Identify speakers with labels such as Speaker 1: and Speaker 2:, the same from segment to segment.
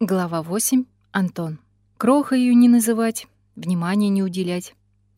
Speaker 1: Глава 8. Антон. Крохою не называть, внимания не уделять,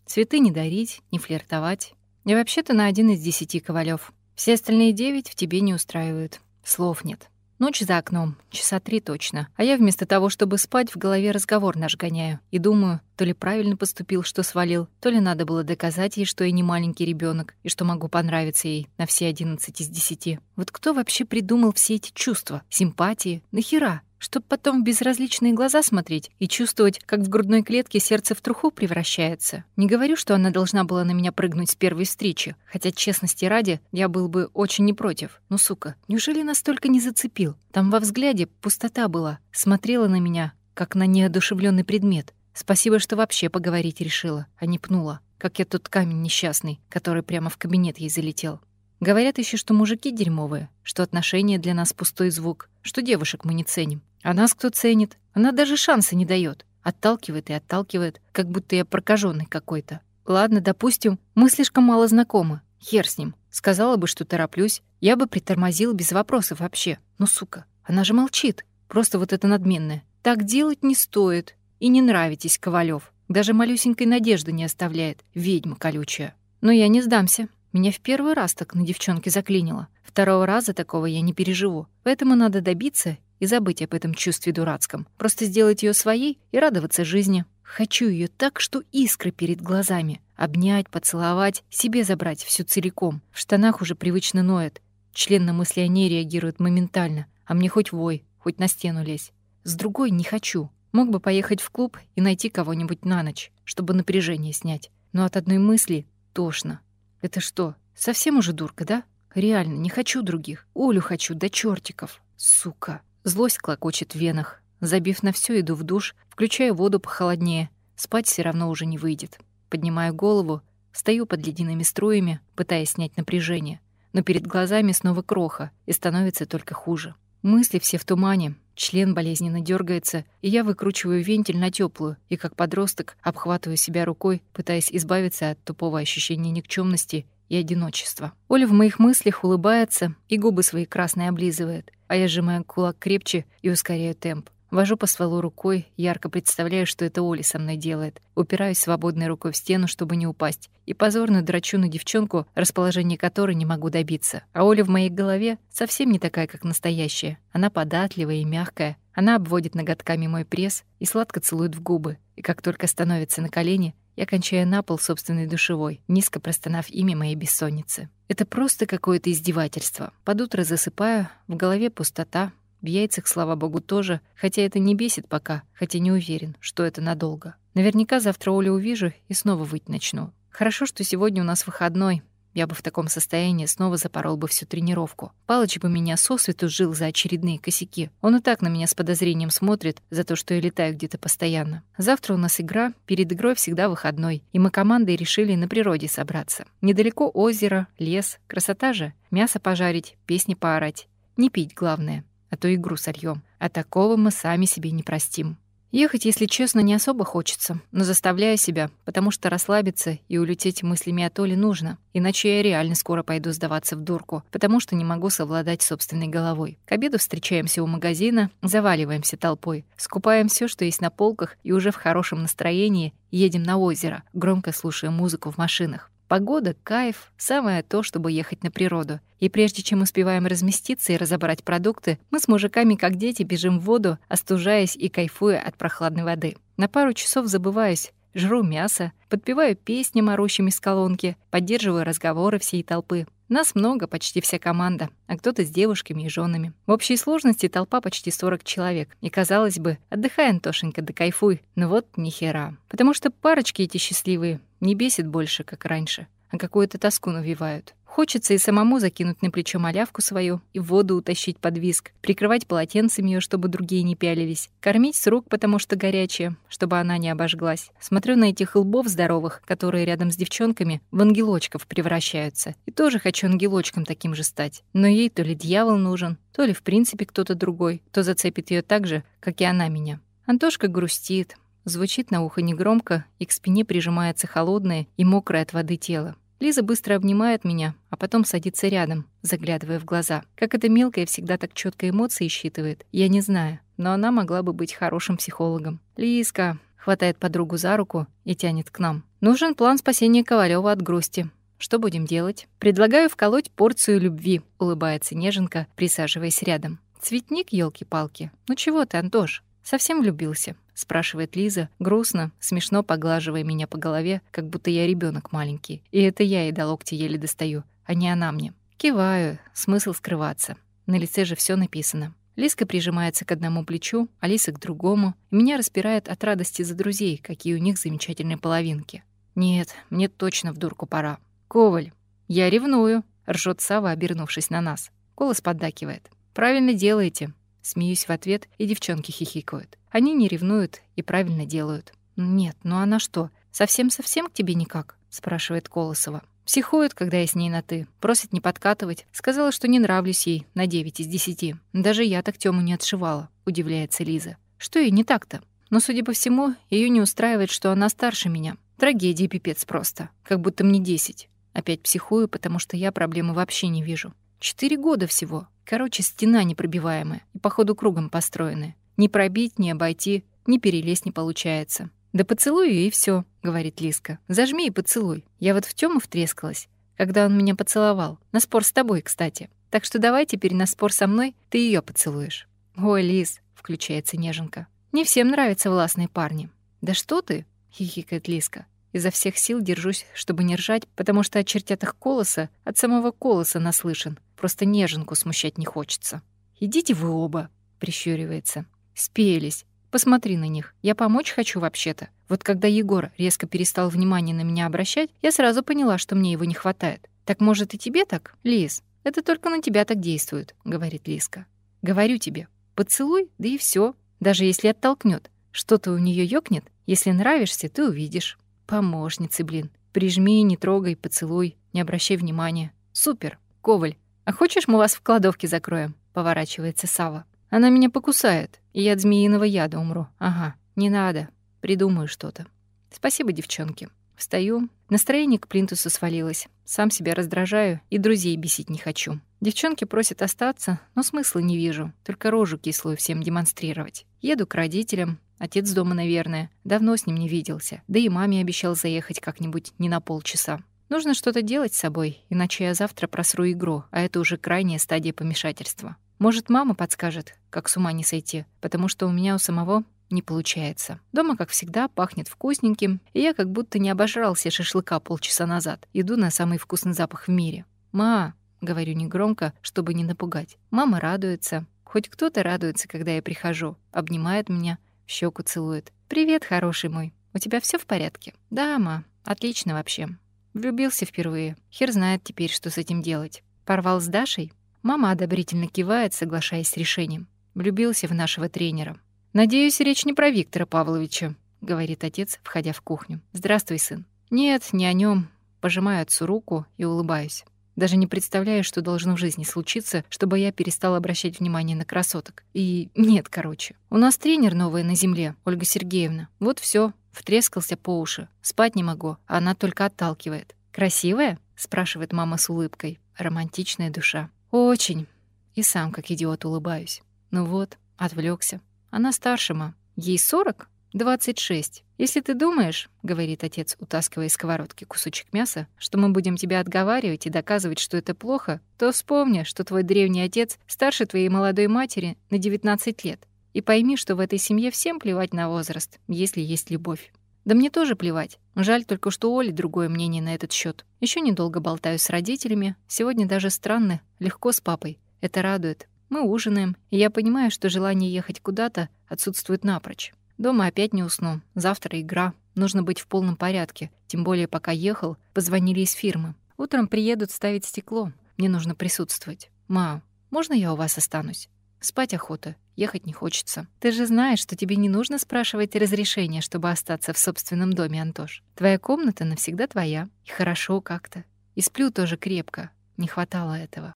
Speaker 1: цветы не дарить, не флиртовать. И вообще-то на один из десяти ковалев. Все остальные девять в тебе не устраивают. Слов нет. Ночь за окном, часа три точно. А я вместо того, чтобы спать, в голове разговор наш гоняю. И думаю, то ли правильно поступил, что свалил, то ли надо было доказать ей, что я не маленький ребенок и что могу понравиться ей на все одиннадцать из десяти. Вот кто вообще придумал все эти чувства? Симпатии? Нахера? Чтоб потом в безразличные глаза смотреть и чувствовать, как в грудной клетке сердце в труху превращается. Не говорю, что она должна была на меня прыгнуть с первой встречи, хотя, честности ради, я был бы очень не против. Ну, сука, неужели настолько не зацепил? Там во взгляде пустота была, смотрела на меня, как на неодушевленный предмет. Спасибо, что вообще поговорить решила, а не пнула, как я тот камень несчастный, который прямо в кабинет ей залетел. Говорят еще, что мужики дерьмовые, что отношения для нас пустой звук, что девушек мы не ценим. А нас кто ценит? Она даже шанса не дает, Отталкивает и отталкивает, как будто я прокаженный какой-то. Ладно, допустим, мы слишком мало знакомы. Хер с ним. Сказала бы, что тороплюсь, я бы притормозил без вопросов вообще. Ну, сука, она же молчит. Просто вот это надменное. Так делать не стоит. И не нравитесь, Ковалев. Даже малюсенькой надежды не оставляет. Ведьма колючая. Но я не сдамся. Меня в первый раз так на девчонке заклинило. Второго раза такого я не переживу. Поэтому надо добиться и забыть об этом чувстве дурацком. Просто сделать ее своей и радоваться жизни. Хочу ее так, что искры перед глазами. Обнять, поцеловать, себе забрать всю целиком. В штанах уже привычно ноет. Член на мысли о ней реагирует моментально. А мне хоть вой, хоть на стену лезь. С другой не хочу. Мог бы поехать в клуб и найти кого-нибудь на ночь, чтобы напряжение снять. Но от одной мысли тошно. Это что, совсем уже дурка, да? Реально, не хочу других. Олю хочу до чертиков. Сука. Злость клокочет в венах. Забив на все, иду в душ, включаю воду похолоднее. Спать все равно уже не выйдет. Поднимаю голову, стою под ледяными струями, пытаясь снять напряжение. Но перед глазами снова кроха, и становится только хуже. Мысли все в тумане, член болезненно дергается, и я выкручиваю вентиль на теплую и, как подросток, обхватываю себя рукой, пытаясь избавиться от тупого ощущения никчемности и одиночества. Оля в моих мыслях улыбается и губы свои красные облизывает а я сжимаю кулак крепче и ускоряю темп. Вожу по стволу рукой, ярко представляю, что это Оля со мной делает. Упираюсь свободной рукой в стену, чтобы не упасть. И позорно драчу на девчонку, расположение которой не могу добиться. А Оля в моей голове совсем не такая, как настоящая. Она податливая и мягкая. Она обводит ноготками мой пресс и сладко целует в губы. И как только становится на колени, я кончаю на пол собственной душевой, низко простонав имя моей бессонницы. Это просто какое-то издевательство. Под утро засыпаю, в голове пустота, в яйцах, слава богу, тоже, хотя это не бесит пока, хотя не уверен, что это надолго. Наверняка завтра Олю увижу и снова выть начну. Хорошо, что сегодня у нас выходной, я бы в таком состоянии снова запорол бы всю тренировку. Палыч бы меня сосвету жил за очередные косяки. Он и так на меня с подозрением смотрит за то, что я летаю где-то постоянно. Завтра у нас игра, перед игрой всегда выходной, и мы командой решили на природе собраться. Недалеко озеро, лес, красота же. Мясо пожарить, песни поорать. Не пить главное, а то игру сольем. А такого мы сами себе не простим. Ехать, если честно, не особо хочется, но заставляю себя, потому что расслабиться и улететь мыслями от Оли нужно. Иначе я реально скоро пойду сдаваться в дурку, потому что не могу совладать собственной головой. К обеду встречаемся у магазина, заваливаемся толпой, скупаем все, что есть на полках, и уже в хорошем настроении едем на озеро, громко слушая музыку в машинах. Погода, кайф, самое то, чтобы ехать на природу. И прежде чем успеваем разместиться и разобрать продукты, мы с мужиками, как дети, бежим в воду, остужаясь и кайфуя от прохладной воды. На пару часов забываюсь, жру мясо, подпеваю песни, орущими с колонки, поддерживаю разговоры всей толпы. Нас много, почти вся команда, а кто-то с девушками и женами. В общей сложности толпа почти 40 человек. И казалось бы, отдыхай, Антошенька, да кайфуй. Но вот ни хера. Потому что парочки эти счастливые не бесит больше, как раньше, а какую-то тоску навевают. Хочется и самому закинуть на плечо малявку свою и воду утащить под виск, прикрывать полотенцем ее, чтобы другие не пялились, кормить с рук, потому что горячая, чтобы она не обожглась. Смотрю на этих лбов здоровых, которые рядом с девчонками в ангелочков превращаются. И тоже хочу ангелочком таким же стать. Но ей то ли дьявол нужен, то ли в принципе кто-то другой, кто зацепит ее так же, как и она меня. Антошка грустит, Звучит на ухо негромко, и к спине прижимается холодное и мокрое от воды тело. Лиза быстро обнимает меня, а потом садится рядом, заглядывая в глаза. Как эта мелкая всегда так четко эмоции считывает, я не знаю. но она могла бы быть хорошим психологом. Лиска хватает подругу за руку и тянет к нам. Нужен план спасения Ковалева от грусти. Что будем делать? Предлагаю вколоть порцию любви, улыбается Неженка, присаживаясь рядом. Цветник, елки палки Ну чего ты, Антош? Совсем влюбился? Спрашивает Лиза, грустно, смешно поглаживая меня по голове, как будто я ребенок маленький. И это я ей до локти еле достаю, а не она мне. Киваю, смысл скрываться. На лице же все написано. Лиска прижимается к одному плечу, Алиса к другому, и меня распирает от радости за друзей, какие у них замечательные половинки. Нет, мне точно в дурку пора. Коваль, я ревную, ржет Сава, обернувшись на нас. Голос поддакивает. Правильно делаете. Смеюсь в ответ, и девчонки хихикают. Они не ревнуют и правильно делают. Нет, ну она что, совсем-совсем к тебе никак? спрашивает Колосова. Психует, когда я с ней на «ты». Просит не подкатывать. Сказала, что не нравлюсь ей на 9 из 10. Даже я так Тёму не отшивала, удивляется Лиза. Что ей не так-то? Но, судя по всему, ее не устраивает, что она старше меня. Трагедия пипец просто. Как будто мне 10. Опять психую, потому что я проблемы вообще не вижу. Четыре года всего. Короче, стена непробиваемая и, походу, кругом построенная. Ни пробить, ни обойти, ни перелезть не получается. «Да поцелуй и все, говорит Лиска. «Зажми и поцелуй. Я вот в Тёму втрескалась, когда он меня поцеловал. На спор с тобой, кстати. Так что давай теперь на спор со мной ты ее поцелуешь». «Ой, Лис», — включается неженка. «Не всем нравятся властные парни». «Да что ты?» — хихикает Лиска. Изо всех сил держусь, чтобы не ржать, потому что от чертятых колоса, от самого колоса наслышан. Просто неженку смущать не хочется. «Идите вы оба», — прищуривается. «Спелись. Посмотри на них. Я помочь хочу вообще-то. Вот когда Егор резко перестал внимание на меня обращать, я сразу поняла, что мне его не хватает. Так может и тебе так, Лиз? Это только на тебя так действует, говорит Лиска. Говорю тебе, поцелуй, да и все. Даже если оттолкнет, что-то у нее ёкнет, если нравишься, ты увидишь. Помощницы, блин. Прижми, не трогай, поцелуй, не обращай внимания. Супер. Коваль, а хочешь мы вас в кладовке закроем? Поворачивается Сава. Она меня покусает, и я от змеиного яда умру. Ага, не надо. Придумаю что-то. Спасибо, девчонки. Встаю. Настроение к плинтусу свалилось. Сам себя раздражаю и друзей бесить не хочу. Девчонки просят остаться, но смысла не вижу. Только рожу кислую всем демонстрировать. Еду к родителям. Отец дома, наверное. Давно с ним не виделся. Да и маме обещал заехать как-нибудь не на полчаса. Нужно что-то делать с собой, иначе я завтра просру игру, а это уже крайняя стадия помешательства. Может, мама подскажет, как с ума не сойти, потому что у меня у самого не получается. Дома, как всегда, пахнет вкусненьким, и я как будто не обожрался шашлыка полчаса назад. Иду на самый вкусный запах в мире. «Ма», — говорю негромко, чтобы не напугать. Мама радуется. Хоть кто-то радуется, когда я прихожу. Обнимает меня, щеку целует. «Привет, хороший мой. У тебя все в порядке?» «Да, ма. Отлично вообще. Влюбился впервые. Хер знает теперь, что с этим делать. Порвал с Дашей? Мама одобрительно кивает, соглашаясь с решением. Влюбился в нашего тренера. «Надеюсь, речь не про Виктора Павловича», — говорит отец, входя в кухню. «Здравствуй, сын». «Нет, не о нем. Пожимаю отцу руку и улыбаюсь. Даже не представляю, что должно в жизни случиться, чтобы я перестала обращать внимание на красоток. И нет, короче. У нас тренер новая на земле, Ольга Сергеевна. Вот все, втрескался по уши. Спать не могу, а она только отталкивает. «Красивая?» — спрашивает мама с улыбкой. Романтичная душа. Очень. И сам, как идиот, улыбаюсь. Ну вот, отвлекся. Она старше, ма. Ей сорок? Двадцать шесть. Если ты думаешь, — говорит отец, утаскивая из сковородки кусочек мяса, что мы будем тебя отговаривать и доказывать, что это плохо, то вспомни, что твой древний отец старше твоей молодой матери на девятнадцать лет. И пойми, что в этой семье всем плевать на возраст, если есть любовь. Да мне тоже плевать. Жаль только, что у Оли другое мнение на этот счет. Еще недолго болтаю с родителями. Сегодня даже странно, легко с папой. Это радует. Мы ужинаем, и я понимаю, что желание ехать куда-то отсутствует напрочь. Дома опять не усну. Завтра игра. Нужно быть в полном порядке. Тем более, пока ехал, позвонили из фирмы. Утром приедут ставить стекло. Мне нужно присутствовать. «Ма, можно я у вас останусь?» Спать охота, ехать не хочется. Ты же знаешь, что тебе не нужно спрашивать разрешения, чтобы остаться в собственном доме, Антош. Твоя комната навсегда твоя. И хорошо как-то. И сплю тоже крепко. Не хватало этого.